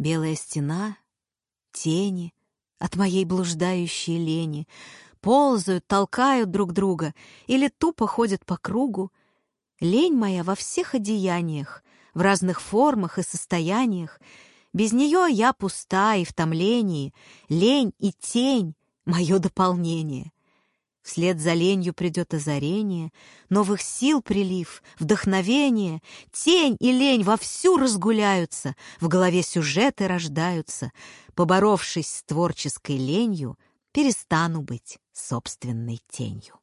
Белая стена, тени от моей блуждающей лени ползают, толкают друг друга или тупо ходят по кругу. Лень моя во всех одеяниях, в разных формах и состояниях. Без нее я пуста и в томлении. Лень и тень — мое дополнение. Вслед за ленью придет озарение, новых сил прилив, вдохновение. Тень и лень вовсю разгуляются, в голове сюжеты рождаются. Поборовшись с творческой ленью, перестану быть собственной тенью.